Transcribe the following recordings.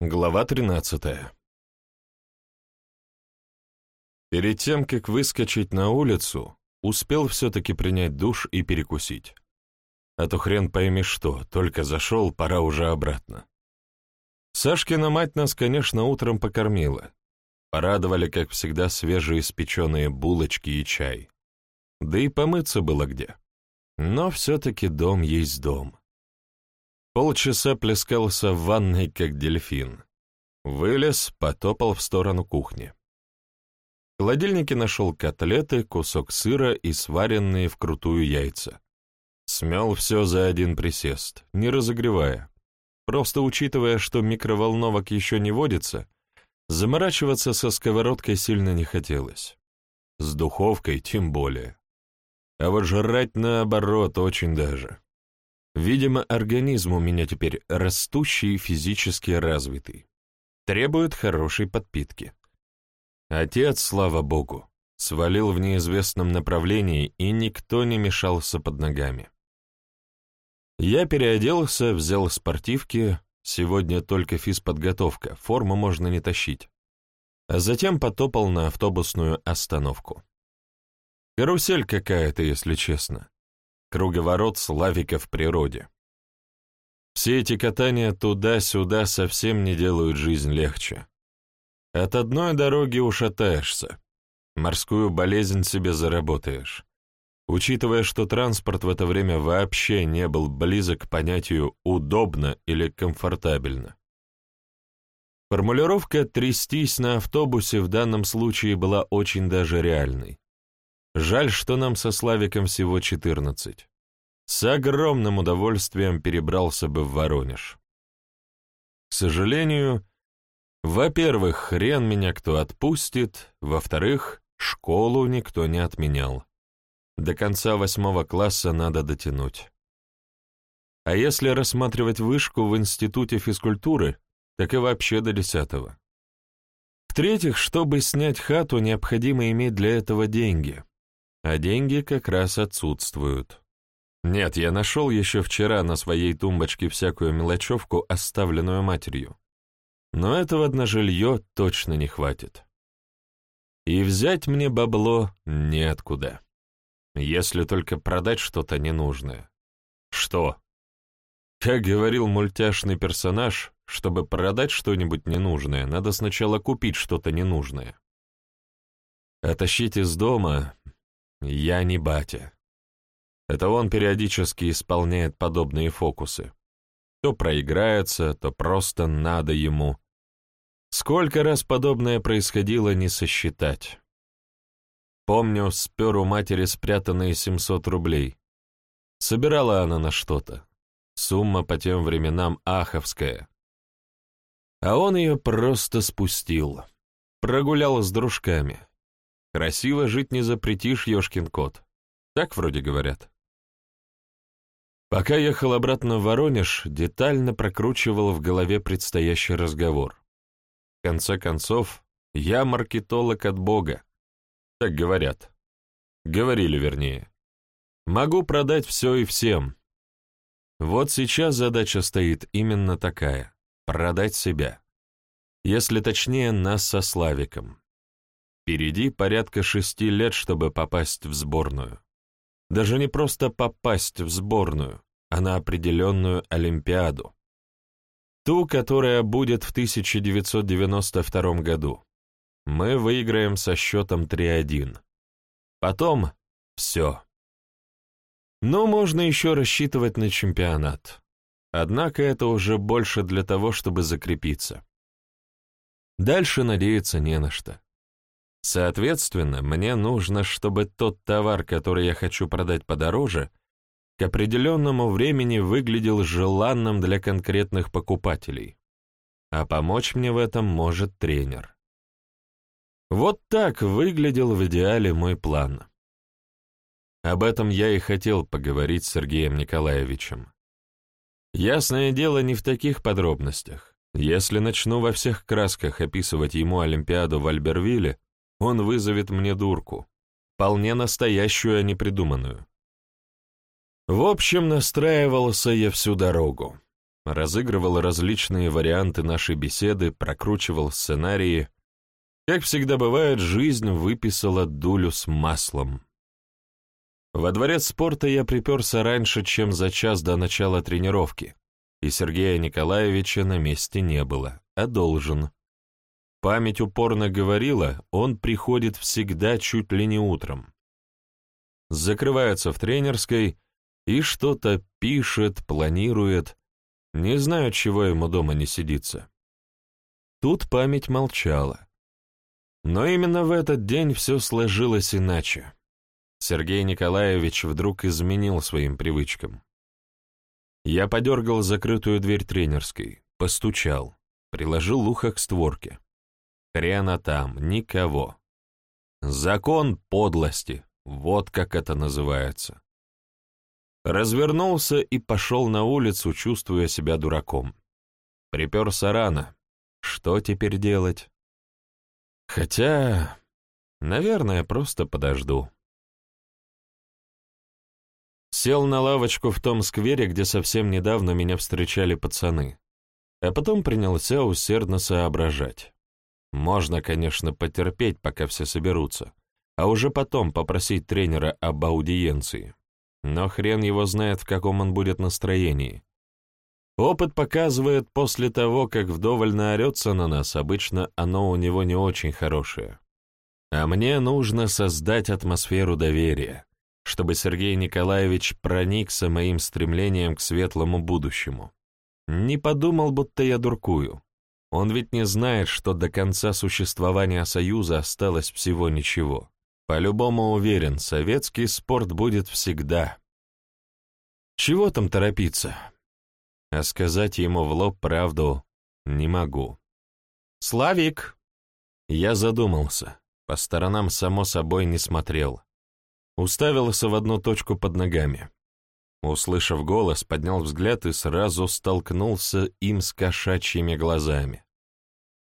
Глава 13 Перед тем, как выскочить на улицу, успел все-таки принять душ и перекусить. А то хрен пойми что, только зашел, пора уже обратно. Сашкина мать нас, конечно, утром покормила. Порадовали, как всегда, свежеиспеченные булочки и чай. Да и помыться было где. Но все-таки дом есть дом. Полчаса плескался в ванной, как дельфин. Вылез, потопал в сторону кухни. В холодильнике нашел котлеты, кусок сыра и сваренные вкрутую яйца. Смел все за один присест, не разогревая. Просто учитывая, что микроволновок еще не водится, заморачиваться со сковородкой сильно не хотелось. С духовкой тем более. А вот жрать наоборот очень даже. Видимо, организм у меня теперь растущий и физически развитый. Требует хорошей подпитки. Отец, слава богу, свалил в неизвестном направлении, и никто не мешался под ногами. Я переоделся, взял спортивки, сегодня только физподготовка, форму можно не тащить. А затем потопал на автобусную остановку. Карусель какая-то, если честно круговорот Славика в природе. Все эти катания туда-сюда совсем не делают жизнь легче. От одной дороги ушатаешься, морскую болезнь себе заработаешь. Учитывая, что транспорт в это время вообще не был близок к понятию «удобно» или «комфортабельно». Формулировка «трястись на автобусе» в данном случае была очень даже реальной. Жаль, что нам со Славиком всего 14. С огромным удовольствием перебрался бы в Воронеж. К сожалению, во-первых, хрен меня кто отпустит, во-вторых, школу никто не отменял. До конца восьмого класса надо дотянуть. А если рассматривать вышку в Институте физкультуры, так и вообще до десятого. В-третьих, чтобы снять хату, необходимо иметь для этого деньги а деньги как раз отсутствуют. Нет, я нашел еще вчера на своей тумбочке всякую мелочевку, оставленную матерью. Но этого на жилье точно не хватит. И взять мне бабло неоткуда. Если только продать что-то ненужное. Что? Как говорил мультяшный персонаж, чтобы продать что-нибудь ненужное, надо сначала купить что-то ненужное. А тащить из дома я не батя. Это он периодически исполняет подобные фокусы. То проиграется, то просто надо ему. Сколько раз подобное происходило, не сосчитать. Помню, спер у матери спрятанные 700 рублей. Собирала она на что-то. Сумма по тем временам аховская. А он ее просто спустил. Прогулял с дружками. Красиво жить не запретишь, ёшкин кот. Так вроде говорят. Пока ехал обратно в Воронеж, детально прокручивал в голове предстоящий разговор. В конце концов, я маркетолог от Бога. Так говорят. Говорили, вернее. Могу продать все и всем. Вот сейчас задача стоит именно такая — продать себя. Если точнее, нас со Славиком. Впереди порядка шести лет, чтобы попасть в сборную. Даже не просто попасть в сборную, а на определенную Олимпиаду. Ту, которая будет в 1992 году. Мы выиграем со счетом 3-1. Потом все. Но можно еще рассчитывать на чемпионат. Однако это уже больше для того, чтобы закрепиться. Дальше надеяться не на что. Соответственно, мне нужно, чтобы тот товар, который я хочу продать подороже, к определенному времени выглядел желанным для конкретных покупателей. А помочь мне в этом может тренер. Вот так выглядел в идеале мой план. Об этом я и хотел поговорить с Сергеем Николаевичем. Ясное дело, не в таких подробностях. Если начну во всех красках описывать ему Олимпиаду в Альбервилле, он вызовет мне дурку, вполне настоящую, а не придуманную. В общем, настраивался я всю дорогу. разыгрывал различные варианты нашей беседы, прокручивал сценарии. Как всегда бывает, жизнь выписала дулю с маслом. Во дворец спорта я приперся раньше, чем за час до начала тренировки, и Сергея Николаевича на месте не было, а должен. Память упорно говорила, он приходит всегда чуть ли не утром. Закрывается в тренерской и что-то пишет, планирует. Не знаю, чего ему дома не сидится. Тут память молчала. Но именно в этот день все сложилось иначе. Сергей Николаевич вдруг изменил своим привычкам. Я подергал закрытую дверь тренерской, постучал, приложил ухо к створке. Хрена там, никого. Закон подлости, вот как это называется. Развернулся и пошел на улицу, чувствуя себя дураком. Приперся рано. Что теперь делать? Хотя, наверное, просто подожду. Сел на лавочку в том сквере, где совсем недавно меня встречали пацаны, а потом принялся усердно соображать. Можно, конечно, потерпеть, пока все соберутся, а уже потом попросить тренера об аудиенции. Но хрен его знает, в каком он будет настроении. Опыт показывает, после того, как вдоволь наорется на нас, обычно оно у него не очень хорошее. А мне нужно создать атмосферу доверия, чтобы Сергей Николаевич проникся моим стремлением к светлому будущему. Не подумал, будто я дуркую. Он ведь не знает, что до конца существования Союза осталось всего ничего. По-любому уверен, советский спорт будет всегда. Чего там торопиться? А сказать ему в лоб правду не могу. «Славик!» Я задумался, по сторонам, само собой, не смотрел. Уставился в одну точку под ногами. Услышав голос, поднял взгляд и сразу столкнулся им с кошачьими глазами.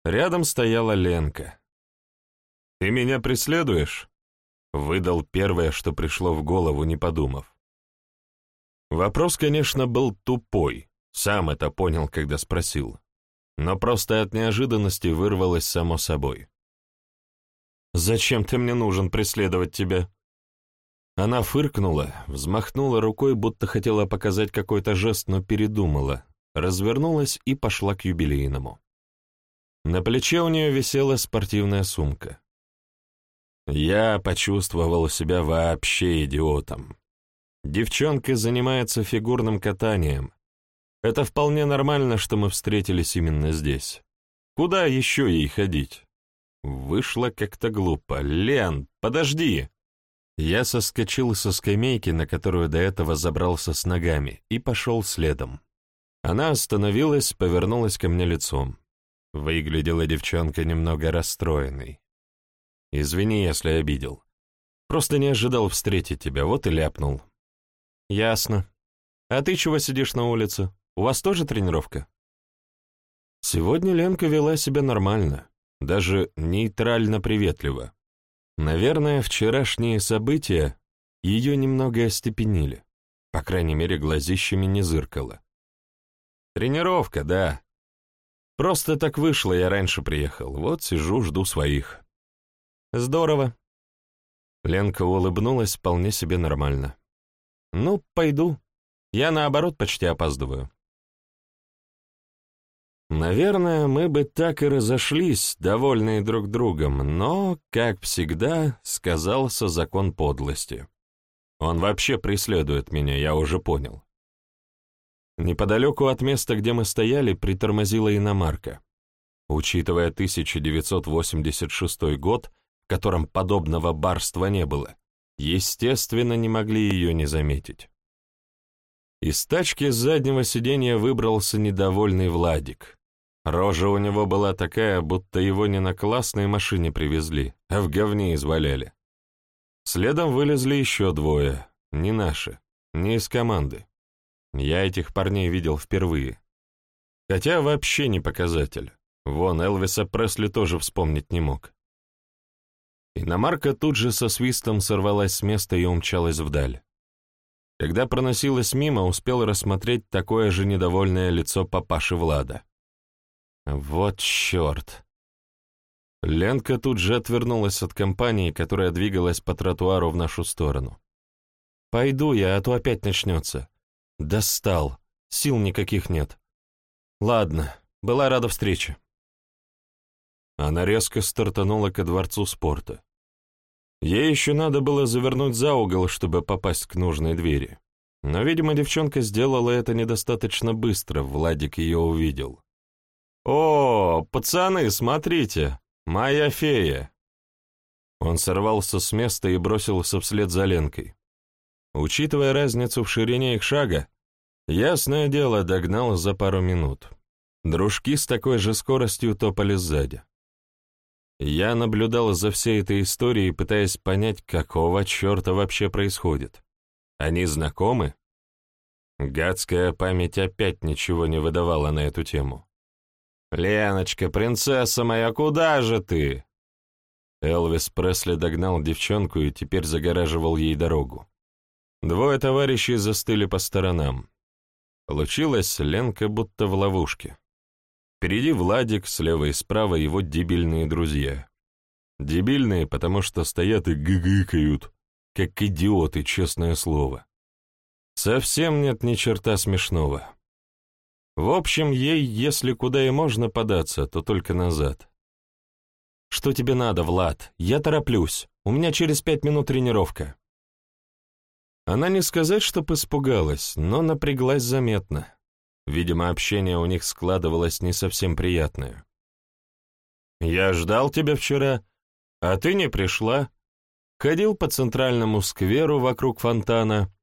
Рядом стояла Ленка. «Ты меня преследуешь?» Выдал первое, что пришло в голову, не подумав. Вопрос, конечно, был тупой, сам это понял, когда спросил. Но просто от неожиданности вырвалось само собой. «Зачем ты мне нужен преследовать тебя?» Она фыркнула, взмахнула рукой, будто хотела показать какой-то жест, но передумала, развернулась и пошла к юбилейному. На плече у нее висела спортивная сумка. Я почувствовал себя вообще идиотом. Девчонка занимается фигурным катанием. Это вполне нормально, что мы встретились именно здесь. Куда еще ей ходить? Вышло как-то глупо. Лен, подожди! Я соскочил со скамейки, на которую до этого забрался с ногами, и пошел следом. Она остановилась, повернулась ко мне лицом. Выглядела девчонка немного расстроенной. «Извини, если обидел. Просто не ожидал встретить тебя, вот и ляпнул». «Ясно. А ты чего сидишь на улице? У вас тоже тренировка?» Сегодня Ленка вела себя нормально, даже нейтрально приветливо. Наверное, вчерашние события ее немного остепенили. По крайней мере, глазищами не зыркало. Тренировка, да. Просто так вышло, я раньше приехал. Вот сижу, жду своих. Здорово. Ленка улыбнулась вполне себе нормально. Ну, пойду. Я, наоборот, почти опаздываю. Наверное, мы бы так и разошлись, довольные друг другом, но, как всегда, сказался закон подлости. Он вообще преследует меня, я уже понял. Неподалеку от места, где мы стояли, притормозила иномарка. Учитывая 1986 год, в котором подобного барства не было, естественно, не могли ее не заметить. Из тачки с заднего сиденья выбрался недовольный Владик. Рожа у него была такая, будто его не на классной машине привезли, а в говне изваляли. Следом вылезли еще двое, не наши, не из команды. Я этих парней видел впервые. Хотя вообще не показатель. Вон, Элвиса Пресли тоже вспомнить не мог. Иномарка тут же со свистом сорвалась с места и умчалась вдаль. Когда проносилась мимо, успел рассмотреть такое же недовольное лицо папаши Влада. Вот черт! Ленка тут же отвернулась от компании, которая двигалась по тротуару в нашу сторону. «Пойду я, а то опять начнется. Достал. Сил никаких нет. Ладно, была рада встрече». Она резко стартанула ко дворцу спорта. Ей еще надо было завернуть за угол, чтобы попасть к нужной двери. Но, видимо, девчонка сделала это недостаточно быстро, Владик ее увидел. «О, пацаны, смотрите! Моя фея!» Он сорвался с места и бросился вслед за Ленкой. Учитывая разницу в ширине их шага, ясное дело, догнал за пару минут. Дружки с такой же скоростью топали сзади. Я наблюдал за всей этой историей, пытаясь понять, какого черта вообще происходит. Они знакомы? Гадская память опять ничего не выдавала на эту тему. «Леночка, принцесса моя, куда же ты?» Элвис Пресли догнал девчонку и теперь загораживал ей дорогу. Двое товарищей застыли по сторонам. Получилось Ленка будто в ловушке. Впереди Владик, слева и справа его дебильные друзья. Дебильные, потому что стоят и гыгыкают, как идиоты, честное слово. Совсем нет ни черта смешного. В общем, ей, если куда и можно податься, то только назад. «Что тебе надо, Влад? Я тороплюсь. У меня через пять минут тренировка». Она не сказать, чтоб испугалась, но напряглась заметно. Видимо, общение у них складывалось не совсем приятное. «Я ждал тебя вчера, а ты не пришла. Ходил по центральному скверу вокруг фонтана.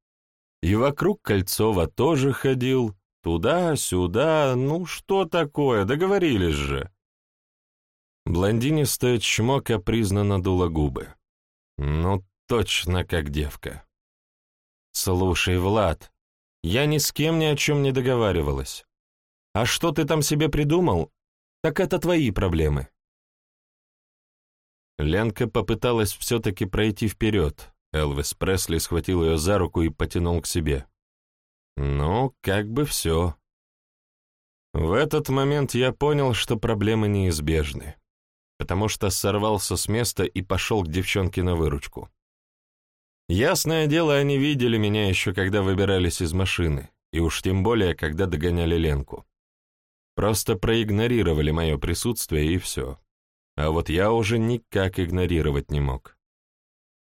И вокруг Кольцова тоже ходил, Туда-сюда, ну что такое, договорились же. Блондинистая чмо капризно надула губы. Ну, точно как девка. Слушай, Влад, я ни с кем ни о чем не договаривалась. А что ты там себе придумал, так это твои проблемы. Ленка попыталась все-таки пройти вперед. Элвис Пресли схватил ее за руку и потянул к себе. Ну, как бы все. В этот момент я понял, что проблемы неизбежны, потому что сорвался с места и пошел к девчонке на выручку. Ясное дело, они видели меня еще когда выбирались из машины, и уж тем более, когда догоняли Ленку. Просто проигнорировали мое присутствие и все. А вот я уже никак игнорировать не мог.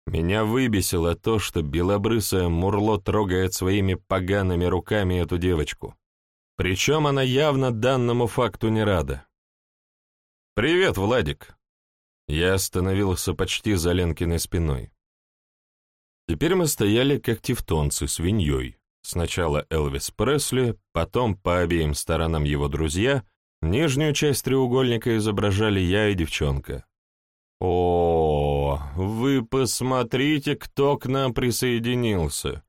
Меня выбесило то, что белобрысое Мурло трогает своими погаными руками эту девочку. Причем она явно данному факту не рада. «Привет, Владик!» Я остановился почти за Ленкиной спиной. Теперь мы стояли как тевтонцы свиньей. Сначала Элвис Пресли, потом по обеим сторонам его друзья, нижнюю часть треугольника изображали я и девчонка. О, вы посмотрите, кто к нам присоединился.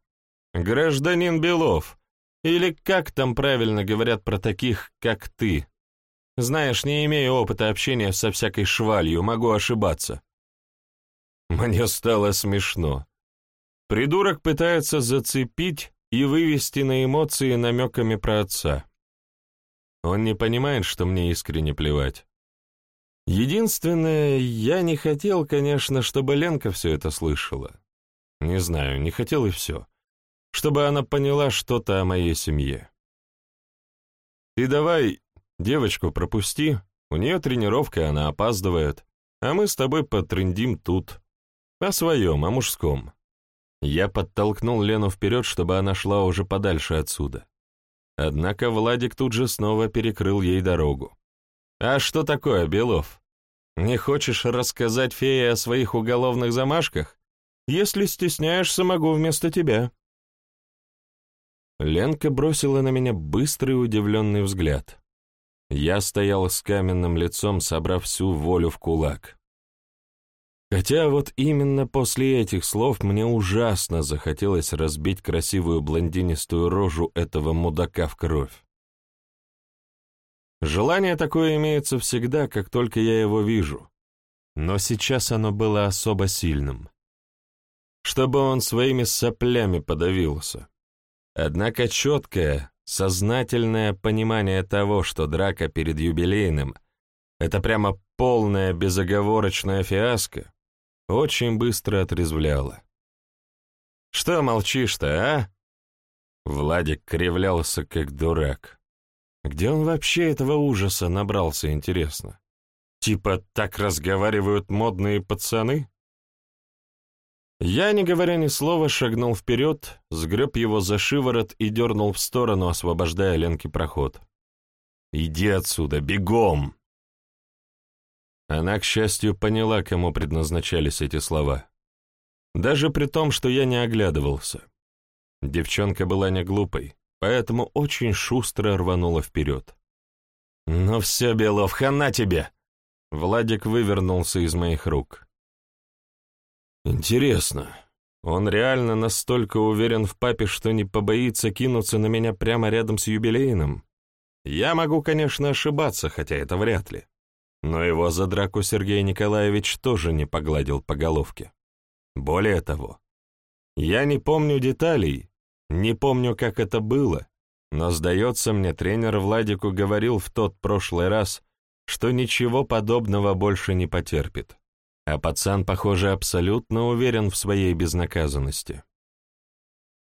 Гражданин Белов, или как там правильно говорят про таких, как ты. Знаешь, не имея опыта общения со всякой швалью, могу ошибаться. Мне стало смешно. Придурок пытается зацепить и вывести на эмоции намеками про отца. Он не понимает, что мне искренне плевать. Единственное, я не хотел, конечно, чтобы Ленка все это слышала. Не знаю, не хотел и все. Чтобы она поняла что-то о моей семье. Ты давай девочку пропусти, у нее тренировка, она опаздывает, а мы с тобой потрендим тут. О своем, о мужском. Я подтолкнул Лену вперед, чтобы она шла уже подальше отсюда. Однако Владик тут же снова перекрыл ей дорогу. «А что такое, Белов? Не хочешь рассказать фее о своих уголовных замашках? Если стесняешься, могу вместо тебя». Ленка бросила на меня быстрый удивленный взгляд. Я стоял с каменным лицом, собрав всю волю в кулак. Хотя вот именно после этих слов мне ужасно захотелось разбить красивую блондинистую рожу этого мудака в кровь. Желание такое имеется всегда, как только я его вижу. Но сейчас оно было особо сильным. Чтобы он своими соплями подавился. Однако четкое, сознательное понимание того, что драка перед юбилейным — это прямо полная безоговорочная фиаско, очень быстро отрезвляло. «Что молчишь-то, а?» Владик кривлялся, как дурак. Где он вообще этого ужаса набрался, интересно? Типа так разговаривают модные пацаны? Я, не говоря ни слова, шагнул вперед, сгреб его за шиворот и дернул в сторону, освобождая Ленке проход. «Иди отсюда, бегом!» Она, к счастью, поняла, кому предназначались эти слова. Даже при том, что я не оглядывался. Девчонка была не глупой, поэтому очень шустро рванула вперед. «Ну все, Белов, хана тебе!» Владик вывернулся из моих рук. «Интересно, он реально настолько уверен в папе, что не побоится кинуться на меня прямо рядом с юбилейным? Я могу, конечно, ошибаться, хотя это вряд ли. Но его за драку Сергей Николаевич тоже не погладил по головке. Более того, я не помню деталей, не помню, как это было, но, сдается мне, тренер Владику говорил в тот прошлый раз, что ничего подобного больше не потерпит. А пацан, похоже, абсолютно уверен в своей безнаказанности.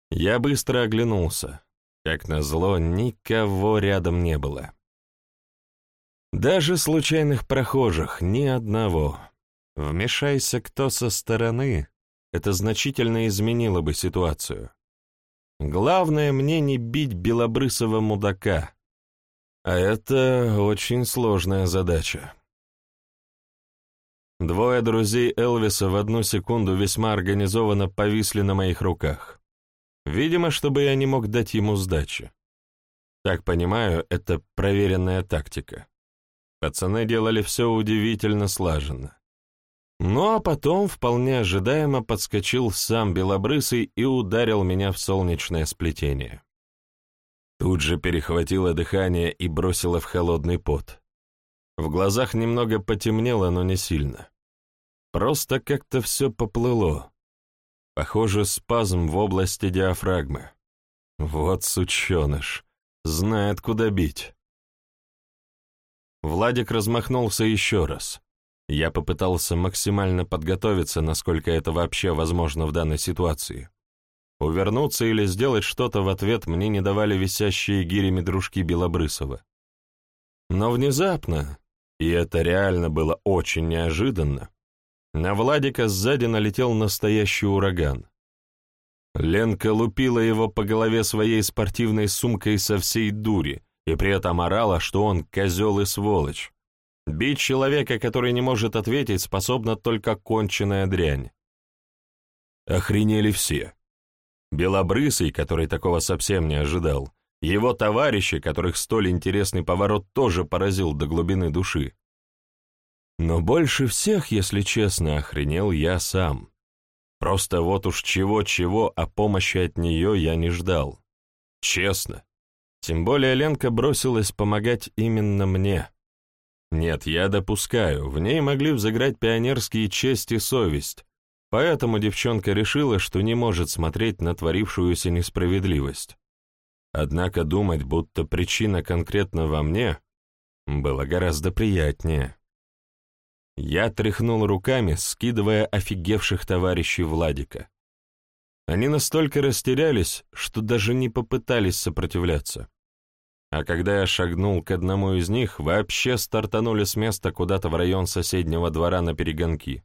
Я быстро оглянулся. Как назло, никого рядом не было. Даже случайных прохожих, ни одного. Вмешайся кто со стороны, это значительно изменило бы ситуацию. Главное мне не бить белобрысого мудака. А это очень сложная задача. Двое друзей Элвиса в одну секунду весьма организованно повисли на моих руках. Видимо, чтобы я не мог дать ему сдачи. Так понимаю, это проверенная тактика. Пацаны делали все удивительно слаженно. Ну а потом, вполне ожидаемо, подскочил сам Белобрысый и ударил меня в солнечное сплетение. Тут же перехватило дыхание и бросило в холодный пот. В глазах немного потемнело, но не сильно. Просто как-то все поплыло. Похоже, спазм в области диафрагмы. Вот сученыш, знает, куда бить. Владик размахнулся еще раз. Я попытался максимально подготовиться, насколько это вообще возможно в данной ситуации. Увернуться или сделать что-то в ответ мне не давали висящие гирями дружки Белобрысова. Но внезапно, и это реально было очень неожиданно, на Владика сзади налетел настоящий ураган. Ленка лупила его по голове своей спортивной сумкой со всей дури, и при этом орала, что он козел и сволочь. Бить человека, который не может ответить, способна только конченая дрянь. Охренели все. Белобрысый, который такого совсем не ожидал, его товарищи, которых столь интересный поворот тоже поразил до глубины души. Но больше всех, если честно, охренел я сам. Просто вот уж чего-чего, а помощи от нее я не ждал. Честно. Тем более Ленка бросилась помогать именно мне. Нет, я допускаю, в ней могли взыграть пионерские честь и совесть, поэтому девчонка решила, что не может смотреть на творившуюся несправедливость. Однако думать, будто причина конкретно во мне, было гораздо приятнее. Я тряхнул руками, скидывая офигевших товарищей Владика. Они настолько растерялись, что даже не попытались сопротивляться. А когда я шагнул к одному из них, вообще стартанули с места куда-то в район соседнего двора на перегонки.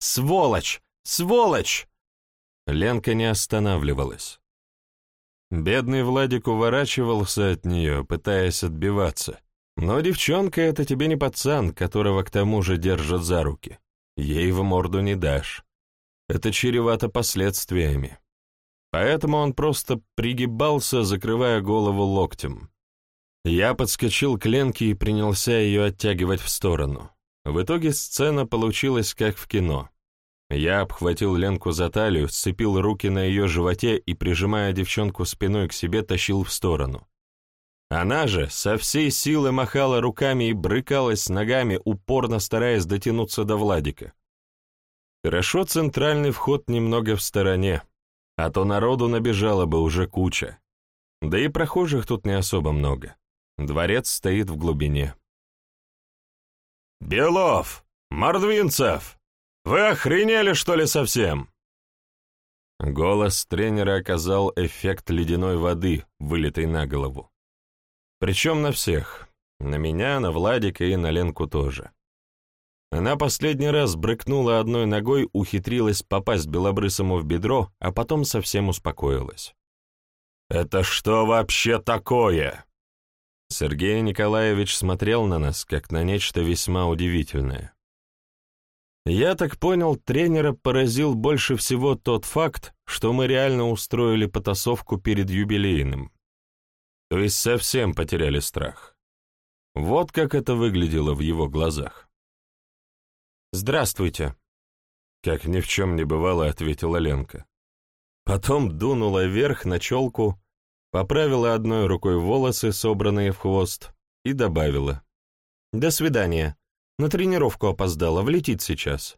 «Сволочь! Сволочь!» Ленка не останавливалась. Бедный Владик уворачивался от нее, пытаясь отбиваться. Но девчонка — это тебе не пацан, которого к тому же держат за руки. Ей в морду не дашь это чревато последствиями. Поэтому он просто пригибался, закрывая голову локтем. Я подскочил к Ленке и принялся ее оттягивать в сторону. В итоге сцена получилась как в кино. Я обхватил Ленку за талию, сцепил руки на ее животе и, прижимая девчонку спиной к себе, тащил в сторону. Она же со всей силы махала руками и брыкалась ногами, упорно стараясь дотянуться до Владика. Хорошо центральный вход немного в стороне. А то народу набежало бы уже куча. Да и прохожих тут не особо много. Дворец стоит в глубине. «Белов! Мордвинцев! Вы охренели, что ли, совсем?» Голос тренера оказал эффект ледяной воды, вылитой на голову. Причем на всех. На меня, на Владика и на Ленку тоже. Она последний раз брыкнула одной ногой, ухитрилась попасть белобрысому в бедро, а потом совсем успокоилась. «Это что вообще такое?» Сергей Николаевич смотрел на нас, как на нечто весьма удивительное. Я так понял, тренера поразил больше всего тот факт, что мы реально устроили потасовку перед юбилейным. То есть совсем потеряли страх. Вот как это выглядело в его глазах. «Здравствуйте», — как ни в чем не бывало, ответила Ленка. Потом дунула вверх на челку, поправила одной рукой волосы, собранные в хвост, и добавила. «До свидания. На тренировку опоздала, влетит сейчас».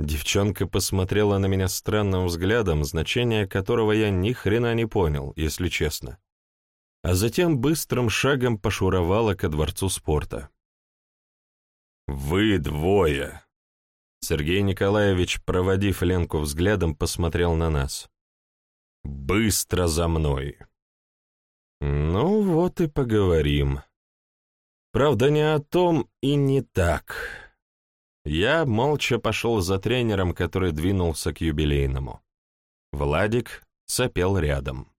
Девчонка посмотрела на меня странным взглядом, значение которого я ни хрена не понял, если честно. А затем быстрым шагом пошуровала ко дворцу спорта. «Вы двое!» Сергей Николаевич, проводив Ленку взглядом, посмотрел на нас. «Быстро за мной!» «Ну вот и поговорим. Правда, не о том и не так». Я молча пошел за тренером, который двинулся к юбилейному. Владик сопел рядом.